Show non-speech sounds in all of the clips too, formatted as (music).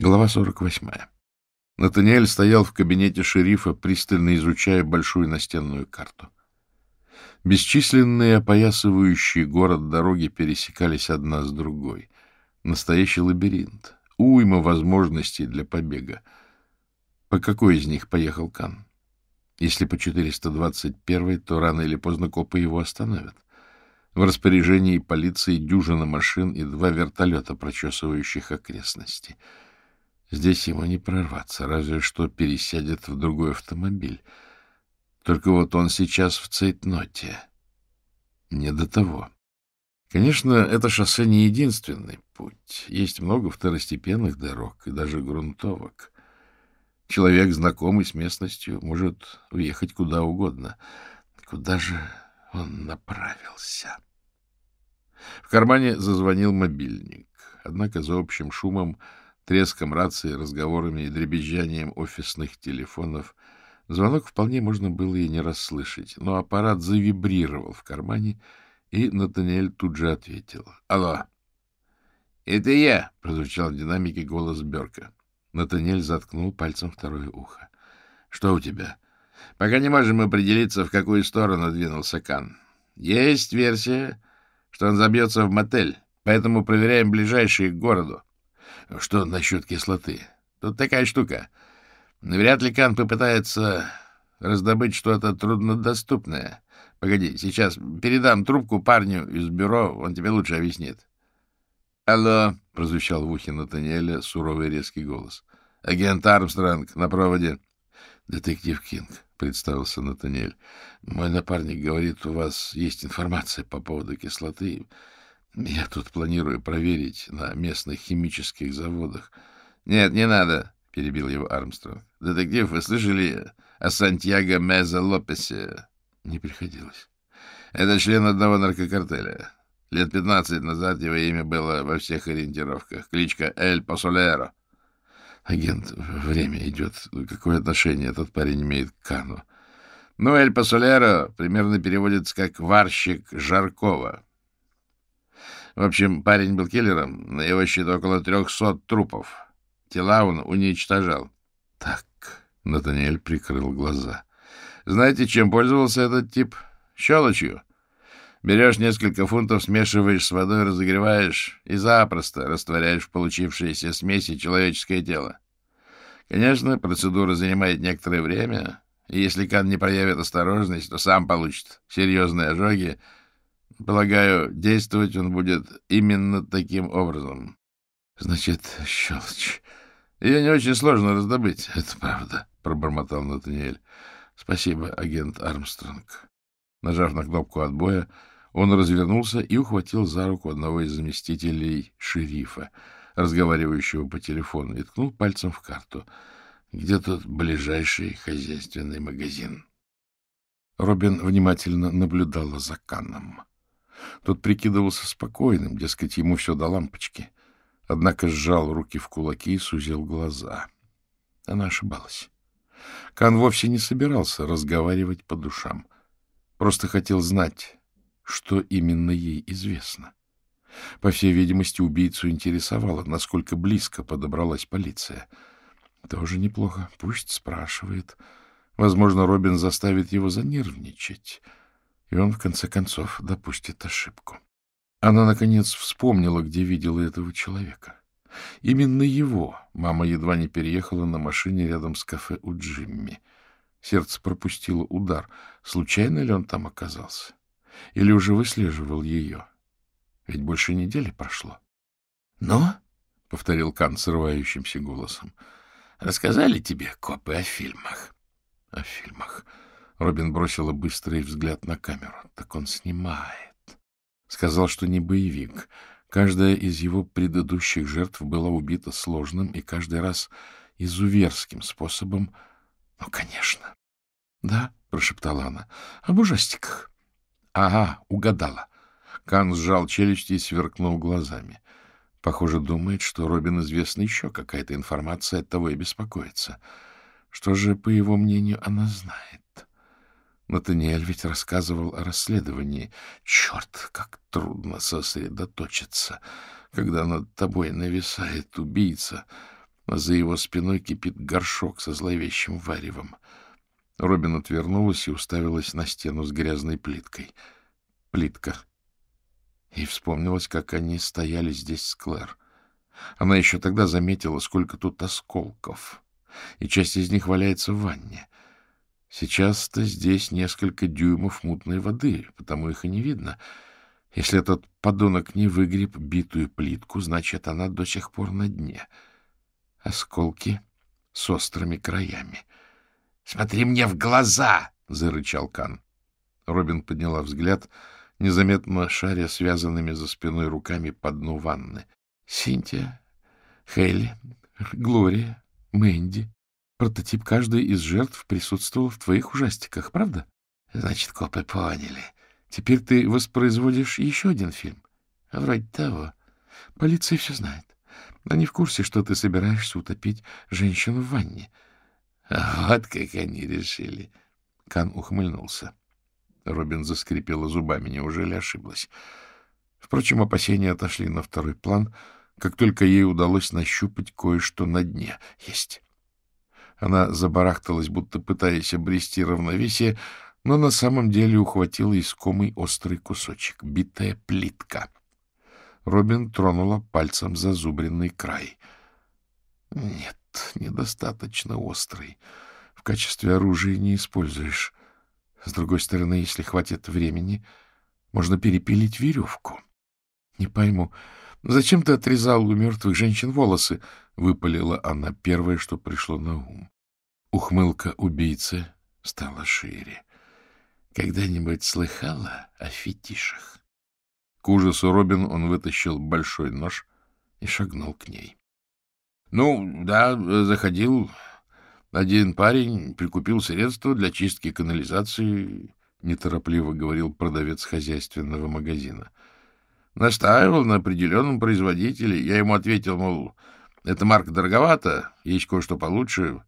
Глава 48. Натаниэль стоял в кабинете шерифа, пристально изучая большую настенную карту. Бесчисленные опоясывающие город дороги пересекались одна с другой. Настоящий лабиринт. Уйма возможностей для побега. По какой из них поехал Кан? Если по 421, то рано или поздно копы его остановят. В распоряжении полиции дюжина машин и два вертолета, прочесывающих окрестности — Здесь ему не прорваться, разве что пересядет в другой автомобиль. Только вот он сейчас в цейтноте. Не до того. Конечно, это шоссе не единственный путь. Есть много второстепенных дорог и даже грунтовок. Человек, знакомый с местностью, может уехать куда угодно. Куда же он направился? В кармане зазвонил мобильник. Однако за общим шумом треском рации, разговорами и дребезжанием офисных телефонов звонок вполне можно было и не расслышать, но аппарат завибрировал в кармане, и Натаниэль тут же ответил. — Алло. — Это я, — прозвучал в динамике голос Берка. Натаниэль заткнул пальцем второе ухо. — Что у тебя? — Пока не можем определиться, в какую сторону двинулся Кан. Есть версия, что он забьется в мотель, поэтому проверяем ближайшие к городу. Что насчет кислоты? Тут такая штука. Вряд ли Кан попытается раздобыть что-то труднодоступное. Погоди, сейчас передам трубку парню из бюро, он тебе лучше объяснит. — Алло, — прозвучал в ухе Натаниэля суровый резкий голос. — Агент Армстронг на проводе. — Детектив Кинг, — представился Натаниэль. — Мой напарник говорит, у вас есть информация по поводу кислоты. Я тут планирую проверить на местных химических заводах. — Нет, не надо, — перебил его Армстронг. — Детектив, вы слышали о Сантьяго Меза Лопесе? Не приходилось. Это член одного наркокартеля. Лет пятнадцать назад его имя было во всех ориентировках. Кличка Эль Посолеро. Агент, время идет. Какое отношение этот парень имеет к Кану? Ну, Эль Посолеро примерно переводится как «варщик Жаркова». В общем, парень был киллером, на его счету около трехсот трупов. Тела он уничтожал. Так, Натаниэль прикрыл глаза. Знаете, чем пользовался этот тип? Щелочью. Берешь несколько фунтов, смешиваешь с водой, разогреваешь и запросто растворяешь в получившейся смеси человеческое тело. Конечно, процедура занимает некоторое время, и если Кан не проявит осторожность, то сам получит серьезные ожоги, Полагаю, действовать он будет именно таким образом. Значит, щелочь. Ее не очень сложно раздобыть, (laughs) это правда, — пробормотал Натаниэль. Спасибо, агент Армстронг. Нажав на кнопку отбоя, он развернулся и ухватил за руку одного из заместителей шерифа, разговаривающего по телефону, и ткнул пальцем в карту. Где тут ближайший хозяйственный магазин? Робин внимательно наблюдала за Канном. Тот прикидывался спокойным, дескать, ему все до лампочки. Однако сжал руки в кулаки и сузил глаза. Она ошибалась. Кан вовсе не собирался разговаривать по душам. Просто хотел знать, что именно ей известно. По всей видимости, убийцу интересовало, насколько близко подобралась полиция. Тоже неплохо. Пусть спрашивает. Возможно, Робин заставит его занервничать и он, в конце концов, допустит ошибку. Она, наконец, вспомнила, где видела этого человека. Именно его мама едва не переехала на машине рядом с кафе у Джимми. Сердце пропустило удар. Случайно ли он там оказался? Или уже выслеживал ее? Ведь больше недели прошло. — Но, — повторил Кан срывающимся голосом, — рассказали тебе копы о фильмах? — О фильмах. Робин бросила быстрый взгляд на камеру. Так он снимает. Сказал, что не боевик. Каждая из его предыдущих жертв была убита сложным и каждый раз изуверским способом. Ну, конечно. — Да, — прошептала она, — об ужастиках. — Ага, угадала. Кан сжал челюсти и сверкнул глазами. Похоже, думает, что Робин известна еще какая-то информация, от того и беспокоится. Что же, по его мнению, она знает? Натаниэль ведь рассказывал о расследовании. Черт, как трудно сосредоточиться, когда над тобой нависает убийца. а за его спиной кипит горшок со зловещим варевом. Робин отвернулась и уставилась на стену с грязной плиткой. Плитка. И вспомнилась, как они стояли здесь с Клэр. Она еще тогда заметила, сколько тут осколков, и часть из них валяется в ванне. Сейчас-то здесь несколько дюймов мутной воды, потому их и не видно. Если этот подонок не выгреб битую плитку, значит, она до сих пор на дне. Осколки с острыми краями. — Смотри мне в глаза! — зарычал Кан. Робин подняла взгляд, незаметно шаря связанными за спиной руками по дну ванны. — Синтия, Хейли, Глория, Мэнди. Прототип каждой из жертв присутствовал в твоих ужастиках, правда? Значит, копы поняли. Теперь ты воспроизводишь еще один фильм. Вроде того. Полиция все знает. Они в курсе, что ты собираешься утопить женщину в ванне. Вот как они решили. Кан ухмыльнулся. Робин заскрипела зубами. Неужели ошиблась? Впрочем, опасения отошли на второй план, как только ей удалось нащупать кое-что на дне. Есть. Она забарахталась, будто пытаясь обрести равновесие, но на самом деле ухватила искомый острый кусочек — битая плитка. Робин тронула пальцем зазубренный край. Нет, недостаточно острый. В качестве оружия не используешь. С другой стороны, если хватит времени, можно перепилить веревку. Не пойму, зачем ты отрезал у мертвых женщин волосы? Выпалила она первое, что пришло на ум. Ухмылка убийцы стала шире. Когда-нибудь слыхала о фетишах? К ужасу Робин он вытащил большой нож и шагнул к ней. — Ну, да, заходил один парень, прикупил средства для чистки канализации, — неторопливо говорил продавец хозяйственного магазина. Настаивал на определенном производителе. Я ему ответил, мол, эта марка дороговата, есть кое-что получше.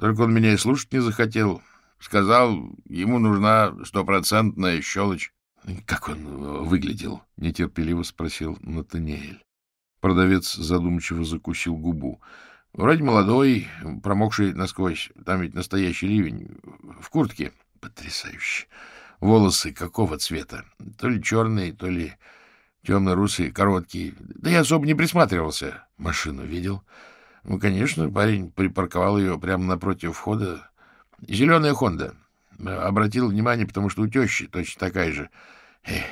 Только он меня и слушать не захотел. Сказал, ему нужна стопроцентная щелочь. — Как он выглядел? — нетерпеливо спросил Натаниэль. Продавец задумчиво закусил губу. — Вроде молодой, промокший насквозь. Там ведь настоящий ливень. В куртке. Потрясающе. Волосы какого цвета? То ли черные, то ли темно-русые, короткие. Да я особо не присматривался. Машину видел. Ну, конечно, парень припарковал ее прямо напротив входа. Зеленая Хонда. Обратил внимание, потому что у тещи точно такая же.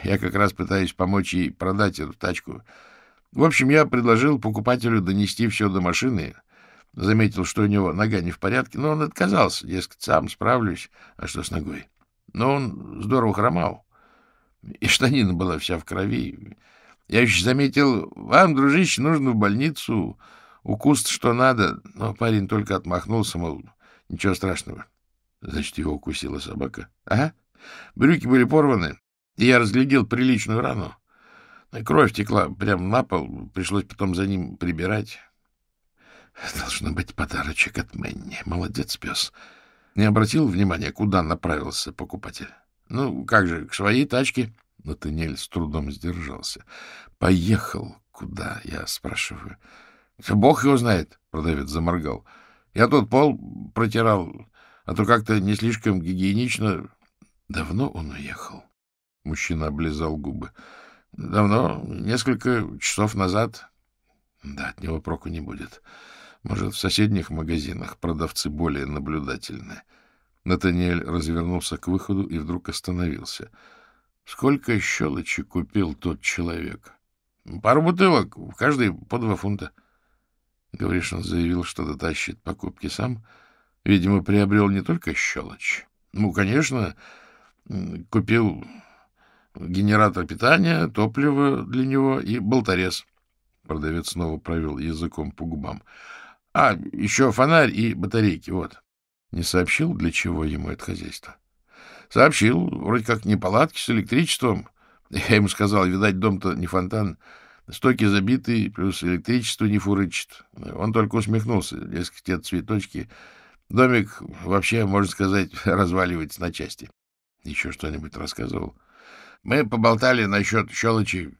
Я как раз пытаюсь помочь ей продать эту тачку. В общем, я предложил покупателю донести все до машины. Заметил, что у него нога не в порядке, но он отказался. Дескать, сам справлюсь. А что с ногой? Но он здорово хромал. И штанина была вся в крови. Я еще заметил, вам, дружище, нужно в больницу. Укус что надо. Но парень только отмахнулся, мол, ничего страшного. Значит, его укусила собака. Ага. Брюки были порваны, и я разглядел приличную рану. Кровь текла прямо на пол, пришлось потом за ним прибирать. Должно быть подарочек от Мэнни. Молодец, пес. Не обратил внимания, куда направился покупатель? Ну, как же, к своей тачке. Натаниэль с трудом сдержался. Поехал куда, я спрашиваю. Бог его знает, продавец заморгал. Я тут пол протирал, а то как-то не слишком гигиенично. Давно он уехал. Мужчина облизал губы. Давно, несколько часов назад. Да, от него проку не будет. Может, в соседних магазинах продавцы более наблюдательны. Натаниэль развернулся к выходу и вдруг остановился. Сколько щелочи купил тот человек? Пару бутылок, в каждой по два фунта. Говоришь, он заявил, что дотащит покупки сам. Видимо, приобрел не только щелочь. Ну, конечно, купил генератор питания, топливо для него и болторез. Продавец снова провел языком по губам. А, еще фонарь и батарейки, вот. Не сообщил, для чего ему это хозяйство? Сообщил, вроде как неполадки с электричеством. Я ему сказал, видать, дом-то не фонтан. Стоки забиты, плюс электричество не фурычит. Он только усмехнулся. Дескать, те цветочки. Домик вообще, можно сказать, (laughs) разваливается на части. Еще что-нибудь рассказывал. Мы поболтали насчет щелочи.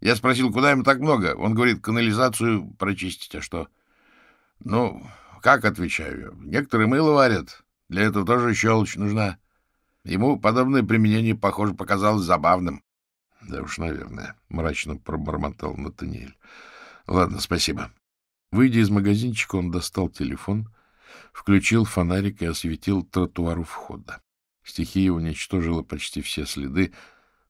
Я спросил, куда им так много. Он говорит, канализацию прочистить, а что? — Ну, как отвечаю? Некоторые мыло варят. Для этого тоже щелочь нужна. Ему подобное применение, похоже, показалось забавным. — Да уж, наверное, — мрачно пробормотал Натаниэль. — Ладно, спасибо. Выйдя из магазинчика, он достал телефон, включил фонарик и осветил тротуар у входа. Стихия уничтожила почти все следы,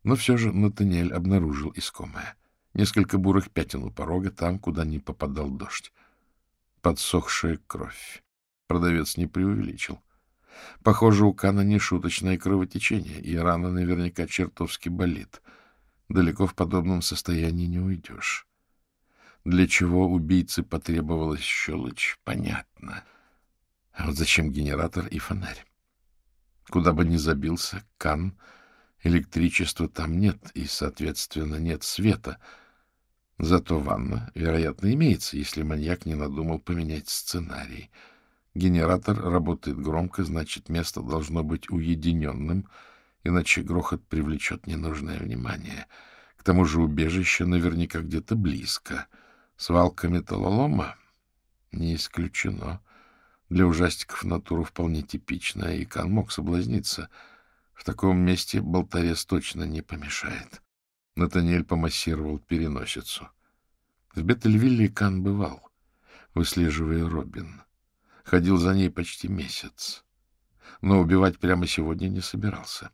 но все же Натаниэль обнаружил искомое. Несколько бурых пятен у порога, там, куда не попадал дождь. Подсохшая кровь. Продавец не преувеличил. Похоже, у Кана не шуточное кровотечение, и рана наверняка чертовски болит. Далеко в подобном состоянии не уйдешь. Для чего убийце потребовалась щелочь, понятно. А вот зачем генератор и фонарь? Куда бы ни забился Кан, электричества там нет, и, соответственно, нет света. Зато ванна, вероятно, имеется, если маньяк не надумал поменять сценарий — Генератор работает громко, значит, место должно быть уединенным, иначе грохот привлечет ненужное внимание. К тому же убежище наверняка где-то близко. Свалка металлолома? Не исключено. Для ужастиков натура вполне типичная, и Кан мог соблазниться. В таком месте болторез точно не помешает. Натаниэль помассировал переносицу. В Беттельвилле Кан бывал, выслеживая Робин. Ходил за ней почти месяц. Но убивать прямо сегодня не собирался.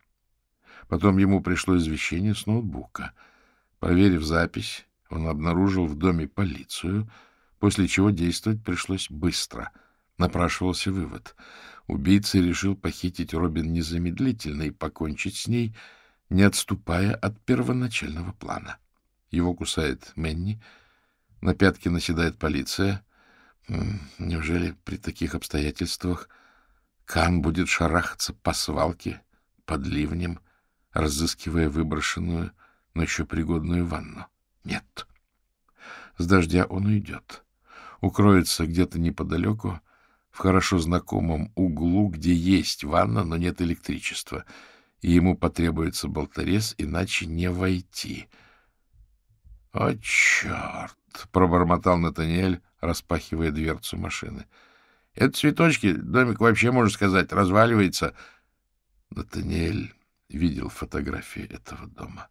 Потом ему пришло извещение с ноутбука. Проверив запись, он обнаружил в доме полицию, после чего действовать пришлось быстро. Напрашивался вывод. Убийца решил похитить Робин незамедлительно и покончить с ней, не отступая от первоначального плана. Его кусает Менни, на пятки наседает полиция, Неужели при таких обстоятельствах Кан будет шарахаться по свалке под ливнем, разыскивая выброшенную, но еще пригодную ванну? Нет. С дождя он уйдет. Укроется где-то неподалеку, в хорошо знакомом углу, где есть ванна, но нет электричества, и ему потребуется болторез, иначе не войти. — О, черт! — пробормотал Натаниэль, распахивая дверцу машины. — Это цветочки, домик вообще, можно сказать, разваливается. Натаниэль видел фотографии этого дома,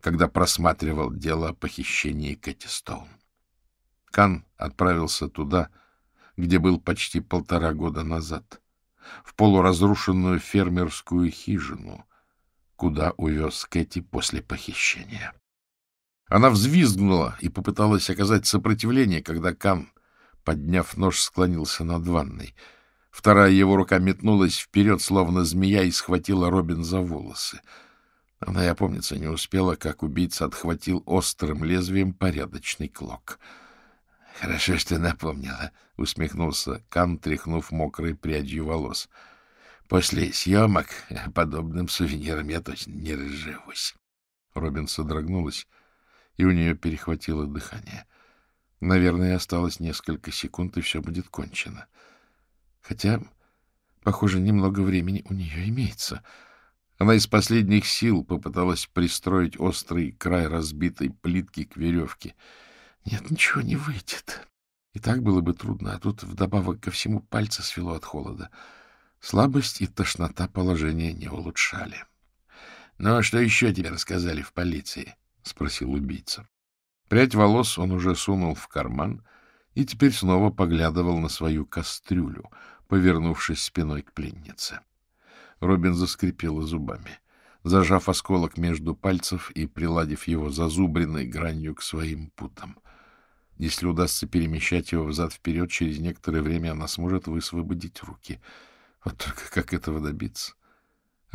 когда просматривал дело о похищении Кэти Стоун. Кан отправился туда, где был почти полтора года назад, в полуразрушенную фермерскую хижину, куда увез Кэти после похищения. Она взвизгнула и попыталась оказать сопротивление, когда Кан, подняв нож, склонился над ванной. Вторая его рука метнулась вперед, словно змея, и схватила Робин за волосы. Она и опомниться не успела, как убийца отхватил острым лезвием порядочный клок. — Хорошо, что напомнила, — усмехнулся Кан, тряхнув мокрой прядью волос. — После съемок подобным сувениром я точно не разживусь. Робин содрогнулась и у нее перехватило дыхание. Наверное, осталось несколько секунд, и все будет кончено. Хотя, похоже, немного времени у нее имеется. Она из последних сил попыталась пристроить острый край разбитой плитки к веревке. Нет, ничего не выйдет. И так было бы трудно, а тут вдобавок ко всему пальцы свело от холода. Слабость и тошнота положения не улучшали. — Ну, а что еще тебе рассказали в полиции? — спросил убийца. Прядь волос он уже сунул в карман и теперь снова поглядывал на свою кастрюлю, повернувшись спиной к пленнице. Робин заскрипела зубами. Зажав осколок между пальцев и приладив его зазубренной гранью к своим путам. Если удастся перемещать его взад-вперед, через некоторое время она сможет высвободить руки. Вот только как этого добиться?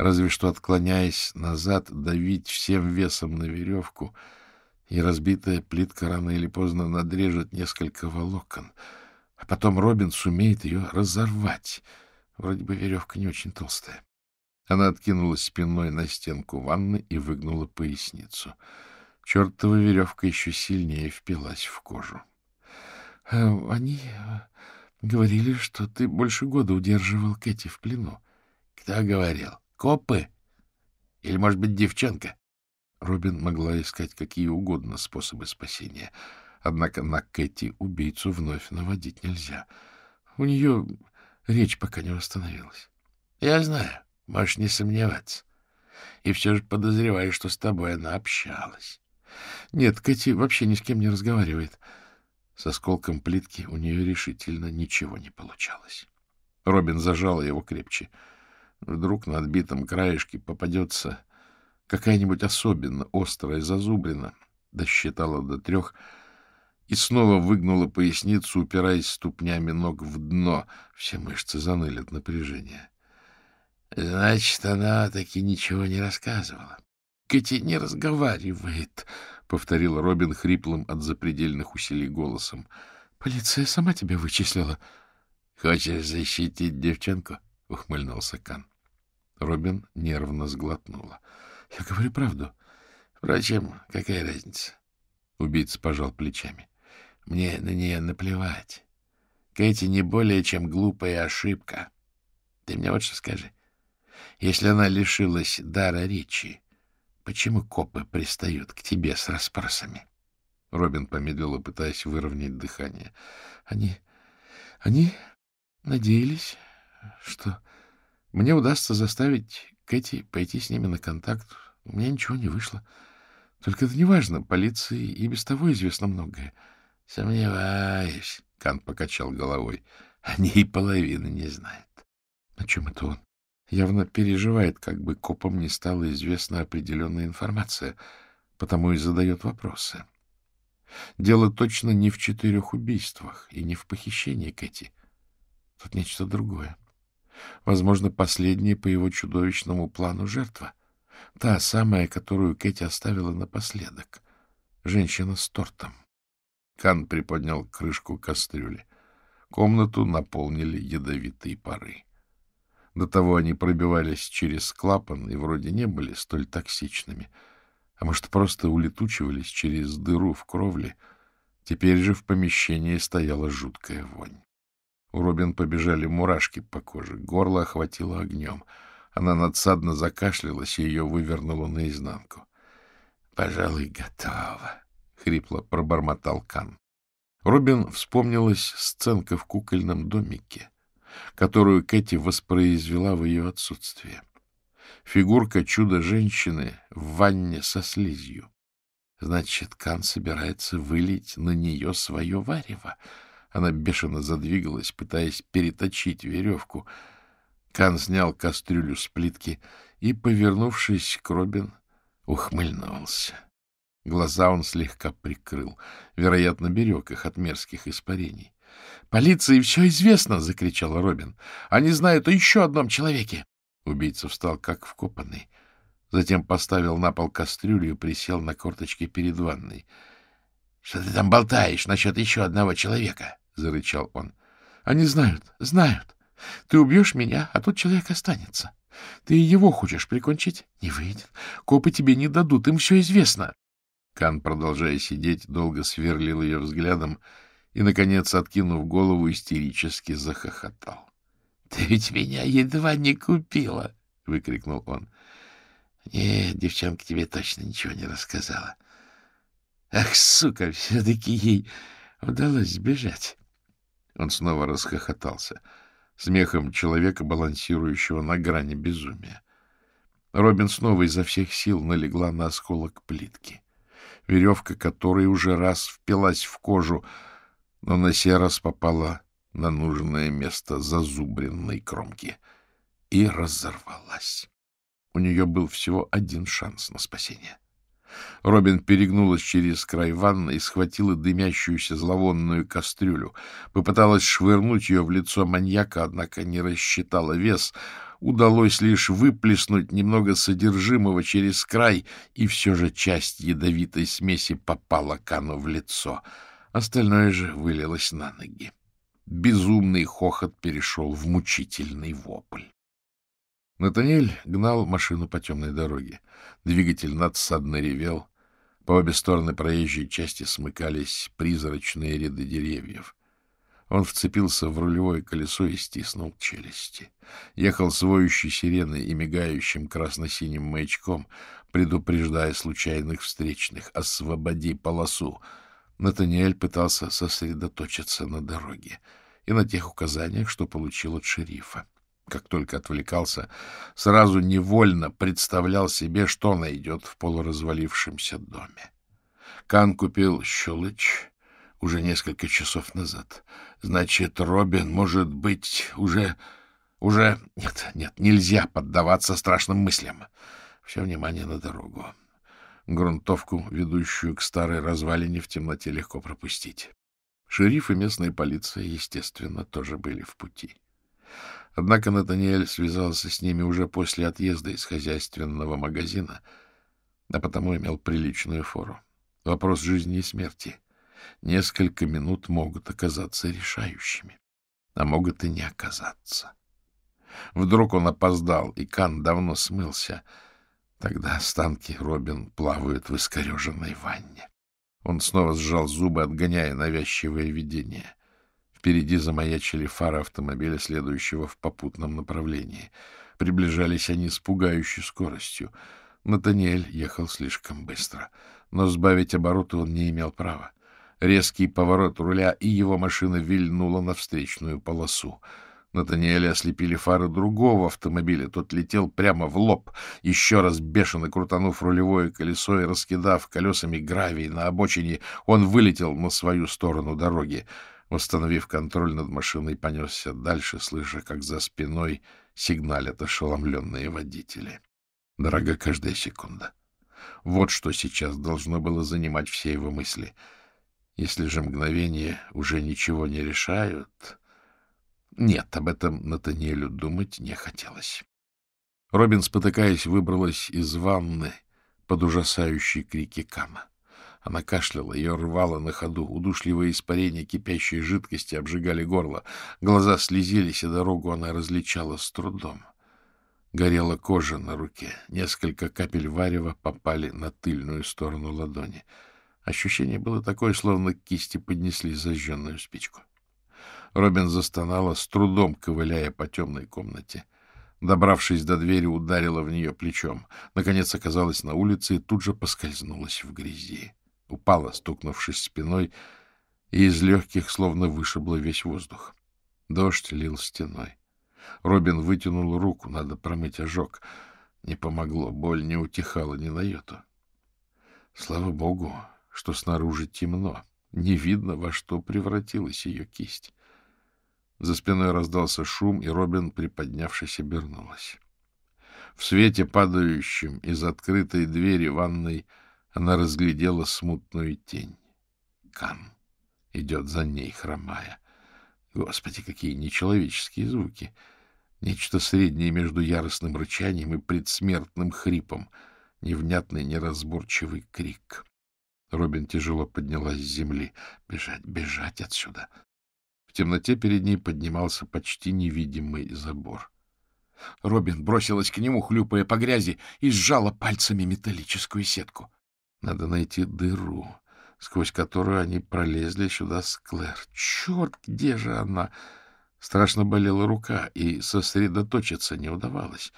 разве что отклоняясь назад, давить всем весом на веревку, и разбитая плитка рано или поздно надрежет несколько волокон, а потом Робин сумеет ее разорвать. Вроде бы веревка не очень толстая. Она откинулась спиной на стенку ванны и выгнула поясницу. Чертова веревка еще сильнее впилась в кожу. — Они говорили, что ты больше года удерживал Кэти в плену. — Кто говорил? Копы? Или, может быть, девчонка? Робин могла искать какие угодно способы спасения. Однако на Кэти убийцу вновь наводить нельзя. У нее речь пока не восстановилась. — Я знаю, можешь не сомневаться. И все же подозреваю, что с тобой она общалась. Нет, Кэти вообще ни с кем не разговаривает. С осколком плитки у нее решительно ничего не получалось. Робин зажал его крепче. Вдруг на отбитом краешке попадется какая-нибудь особенно острая зазубрина, досчитала до трех и снова выгнула поясницу, упираясь ступнями ног в дно. Все мышцы заныли от напряжения. Значит, она таки ничего не рассказывала. — Кэти не разговаривает, — повторил Робин хриплым от запредельных усилий голосом. — Полиция сама тебя вычислила. — Хочешь защитить девчонку? — ухмыльнулся Кан. Робин нервно сглотнула. — Я говорю правду. — Впрочем, какая разница? Убийца пожал плечами. — Мне на нее наплевать. Кэти не более чем глупая ошибка. Ты мне вот что скажи. Если она лишилась дара речи, почему копы пристают к тебе с расспросами? Робин помедлила, пытаясь выровнять дыхание. Они... они надеялись, что мне удастся заставить Кэти пойти с ними на контакт. У меня ничего не вышло. Только это не важно, полиции и без того известно многое. — Сомневаюсь, — Кан покачал головой. — Они и половины не знают. — О чем это он? Явно переживает, как бы копам не стала известна определенная информация, потому и задает вопросы. Дело точно не в четырех убийствах и не в похищении Кэти. Тут нечто другое. Возможно, последняя по его чудовищному плану жертва. Та самая, которую Кэти оставила напоследок. Женщина с тортом. Кан приподнял крышку кастрюли. Комнату наполнили ядовитые пары. До того они пробивались через клапан и вроде не были столь токсичными. А может, просто улетучивались через дыру в кровле. Теперь же в помещении стояла жуткая вонь. У Робин побежали мурашки по коже, горло охватило огнем. Она надсадно закашлялась, и ее вывернуло наизнанку. — Пожалуй, готово, — хрипло пробормотал Кан. Робин вспомнилась сценка в кукольном домике, которую Кэти воспроизвела в ее отсутствие. Фигурка чудо-женщины в ванне со слизью. Значит, Кан собирается вылить на нее свое варево. Она бешено задвигалась, пытаясь переточить веревку. Кан снял кастрюлю с плитки и, повернувшись к Робин, ухмыльнулся. Глаза он слегка прикрыл, вероятно, берег их от мерзких испарений. — Полиции все известно! — закричал Робин. — Они знают о еще одном человеке! Убийца встал как вкопанный. Затем поставил на пол кастрюлю и присел на корточки перед ванной. — Что ты там болтаешь насчет еще одного человека? — зарычал он. — Они знают, знают. Ты убьешь меня, а тот человек останется. Ты его хочешь прикончить? Не выйдет. Копы тебе не дадут, им все известно. Кан, продолжая сидеть, долго сверлил ее взглядом и, наконец, откинув голову, истерически захохотал. — Ты ведь меня едва не купила! — выкрикнул он. — Нет, девчонка тебе точно ничего не рассказала. Ах, сука, все-таки ей удалось сбежать. Он снова расхохотался, смехом человека, балансирующего на грани безумия. Робин снова изо всех сил налегла на осколок плитки, веревка которой уже раз впилась в кожу, но на сей раз попала на нужное место зазубренной кромки и разорвалась. У нее был всего один шанс на спасение. Робин перегнулась через край ванны и схватила дымящуюся зловонную кастрюлю. Попыталась швырнуть ее в лицо маньяка, однако не рассчитала вес. Удалось лишь выплеснуть немного содержимого через край, и все же часть ядовитой смеси попала Кану в лицо. Остальное же вылилось на ноги. Безумный хохот перешел в мучительный вопль. Натаниэль гнал машину по темной дороге. Двигатель надсадно ревел. По обе стороны проезжей части смыкались призрачные ряды деревьев. Он вцепился в рулевое колесо и стиснул челюсти. Ехал с воющей сиреной и мигающим красно-синим маячком, предупреждая случайных встречных «Освободи полосу!» Натаниэль пытался сосредоточиться на дороге и на тех указаниях, что получил от шерифа. Как только отвлекался, сразу невольно представлял себе, что найдет в полуразвалившемся доме. Кан купил щелочь уже несколько часов назад. Значит, Робин, может быть, уже... Уже... Нет, нет, нельзя поддаваться страшным мыслям. Все внимание на дорогу. Грунтовку, ведущую к старой развалине, в темноте легко пропустить. Шериф и местная полиция, естественно, тоже были в пути. Однако Натаниэль связался с ними уже после отъезда из хозяйственного магазина, а потому имел приличную фору. Вопрос жизни и смерти. Несколько минут могут оказаться решающими, а могут и не оказаться. Вдруг он опоздал, и Кан давно смылся. Тогда останки Робин плавают в искореженной ванне. Он снова сжал зубы, отгоняя навязчивое видение. Впереди замаячили фары автомобиля, следующего в попутном направлении. Приближались они с пугающей скоростью. Натаниэль ехал слишком быстро — но сбавить обороты он не имел права. Резкий поворот руля, и его машина вильнула на встречную полосу. Натаниэля ослепили фары другого автомобиля. Тот летел прямо в лоб, еще раз бешено крутанув рулевое колесо и раскидав колесами гравий на обочине, он вылетел на свою сторону дороги. Восстановив контроль над машиной, понесся дальше, слыша, как за спиной сигналят ошеломленные водители. Дорога каждая секунда. Вот что сейчас должно было занимать все его мысли. Если же мгновения уже ничего не решают... Нет, об этом Натаниэлю думать не хотелось. Робин, спотыкаясь, выбралась из ванны под ужасающие крики Кама. Она кашляла, ее рвало на ходу. Удушливые испарения кипящей жидкости обжигали горло. Глаза слезились, и дорогу она различала с трудом. Горела кожа на руке. Несколько капель варева попали на тыльную сторону ладони. Ощущение было такое, словно кисти поднесли зажженную спичку. Робин застонала, с трудом ковыляя по темной комнате. Добравшись до двери, ударила в нее плечом. Наконец оказалась на улице и тут же поскользнулась в грязи. Упала, стукнувшись спиной, и из легких словно вышибло весь воздух. Дождь лил стеной. Робин вытянул руку, надо промыть ожог. Не помогло, боль не утихала ни на йоту. Слава богу, что снаружи темно. Не видно, во что превратилась ее кисть. За спиной раздался шум, и Робин, приподнявшись, обернулась. В свете, падающем из открытой двери ванной, она разглядела смутную тень. Кан идет за ней, хромая. Господи, какие нечеловеческие звуки! Нечто среднее между яростным рычанием и предсмертным хрипом. Невнятный, неразборчивый крик. Робин тяжело поднялась с земли. Бежать, бежать отсюда. В темноте перед ней поднимался почти невидимый забор. Робин бросилась к нему, хлюпая по грязи, и сжала пальцами металлическую сетку. Надо найти дыру, сквозь которую они пролезли сюда с Клэр. Черт, где же она? Страшно болела рука, и сосредоточиться не удавалось.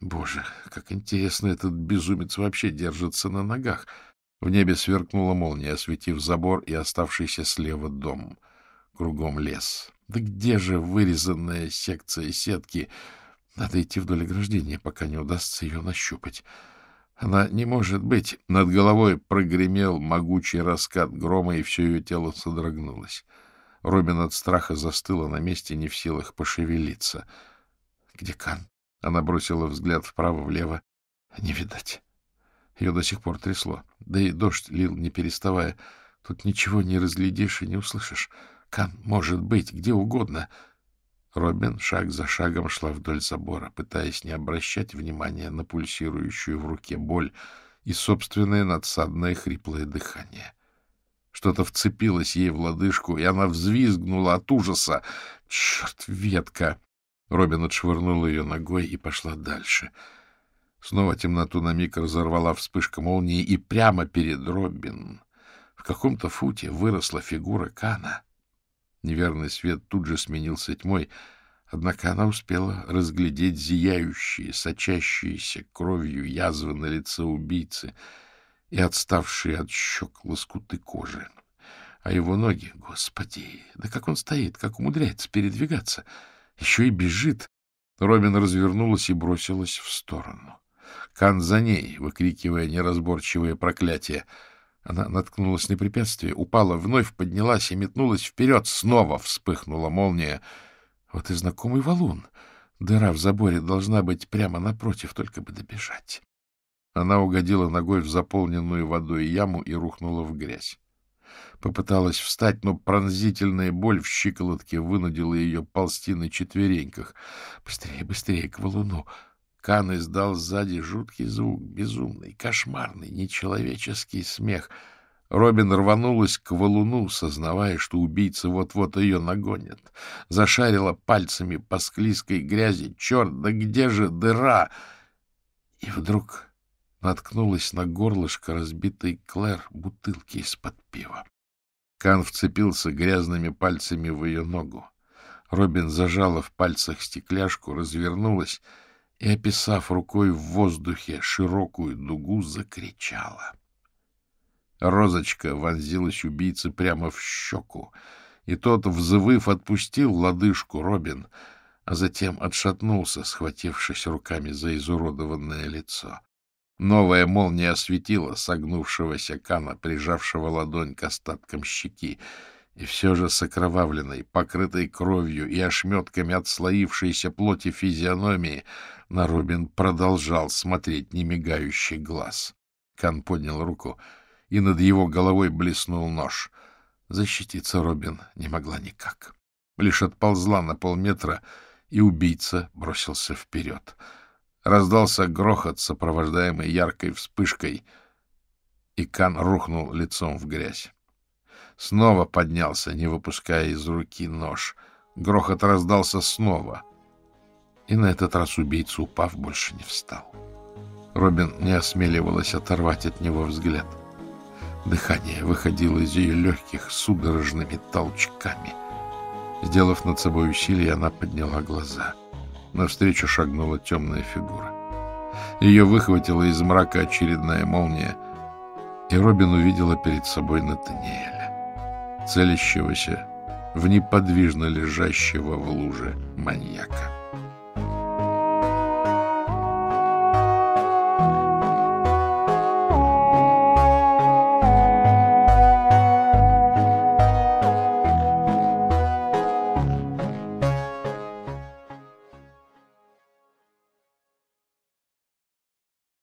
Боже, как интересно этот безумец вообще держится на ногах. В небе сверкнула молния, осветив забор и оставшийся слева дом. Кругом лес. Да где же вырезанная секция сетки? Надо идти вдоль ограждения, пока не удастся ее нащупать. Она не может быть. Над головой прогремел могучий раскат грома, и все ее тело содрогнулось. Робин от страха застыла на месте, не в силах пошевелиться. Где Кан? Она бросила взгляд вправо-влево. Не видать. Ее до сих пор трясло. Да и дождь лил, не переставая. Тут ничего не разглядишь и не услышишь. Кан может быть где угодно. Робин шаг за шагом шла вдоль забора, пытаясь не обращать внимания на пульсирующую в руке боль и собственное надсадное хриплое дыхание. Что-то вцепилось ей в лодыжку, и она взвизгнула от ужаса. Черт, ветка! Робин отшвырнул ее ногой и пошла дальше. Снова темноту на миг разорвала вспышка молнии, и прямо перед Робин в каком-то футе выросла фигура Кана. Неверный свет тут же сменился тьмой, однако она успела разглядеть зияющие, сочащиеся кровью язвы на лице убийцы — и отставшие от щек лоскуты кожи. А его ноги, господи, да как он стоит, как умудряется передвигаться, еще и бежит. Робин развернулась и бросилась в сторону. Кан за ней, выкрикивая неразборчивые проклятия. Она наткнулась на препятствие, упала, вновь поднялась и метнулась вперед. Снова вспыхнула молния. Вот и знакомый валун. Дыра в заборе должна быть прямо напротив, только бы добежать. Она угодила ногой в заполненную водой яму и рухнула в грязь. Попыталась встать, но пронзительная боль в щиколотке вынудила ее ползти на четвереньках. Быстрее, быстрее, к валуну. Кан издал сзади жуткий звук, безумный, кошмарный, нечеловеческий смех. Робин рванулась к валуну, сознавая, что убийца вот-вот ее нагонит. Зашарила пальцами по склизкой грязи. Черт, да где же дыра? И вдруг наткнулась на горлышко разбитой Клэр бутылки из-под пива. Кан вцепился грязными пальцами в ее ногу. Робин зажала в пальцах стекляшку, развернулась и, описав рукой в воздухе широкую дугу, закричала. Розочка вонзилась убийце прямо в щеку, и тот, взвыв, отпустил лодыжку Робин, а затем отшатнулся, схватившись руками за изуродованное лицо. Новая молния осветила согнувшегося Кана, прижавшего ладонь к остаткам щеки, и все же с окровавленной, покрытой кровью и ошметками отслоившейся плоти физиономии на Робин продолжал смотреть немигающий глаз. Кан поднял руку, и над его головой блеснул нож. Защититься Робин не могла никак. Лишь отползла на полметра, и убийца бросился вперед — Раздался грохот, сопровождаемый яркой вспышкой, и Кан рухнул лицом в грязь. Снова поднялся, не выпуская из руки нож. Грохот раздался снова, и на этот раз убийца, упав, больше не встал. Робин не осмеливалась оторвать от него взгляд. Дыхание выходило из ее легких судорожными толчками. Сделав над собой усилие, она подняла глаза — Навстречу шагнула темная фигура. Ее выхватила из мрака очередная молния, и Робин увидела перед собой Натаниэля, целящегося в неподвижно лежащего в луже маньяка.